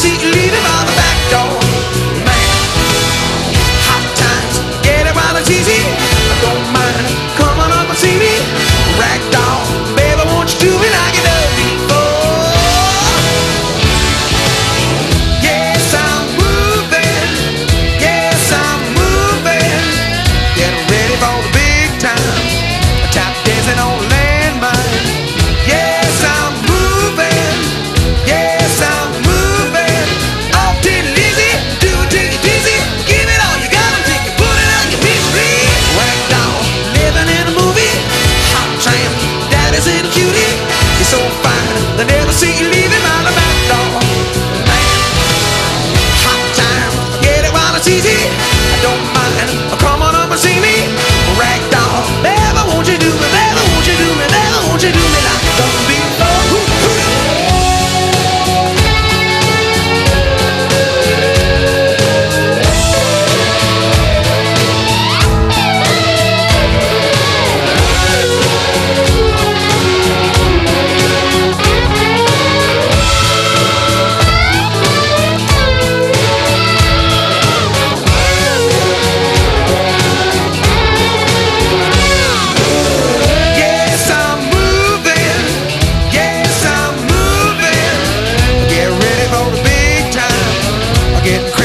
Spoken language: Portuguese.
see you. The never see getting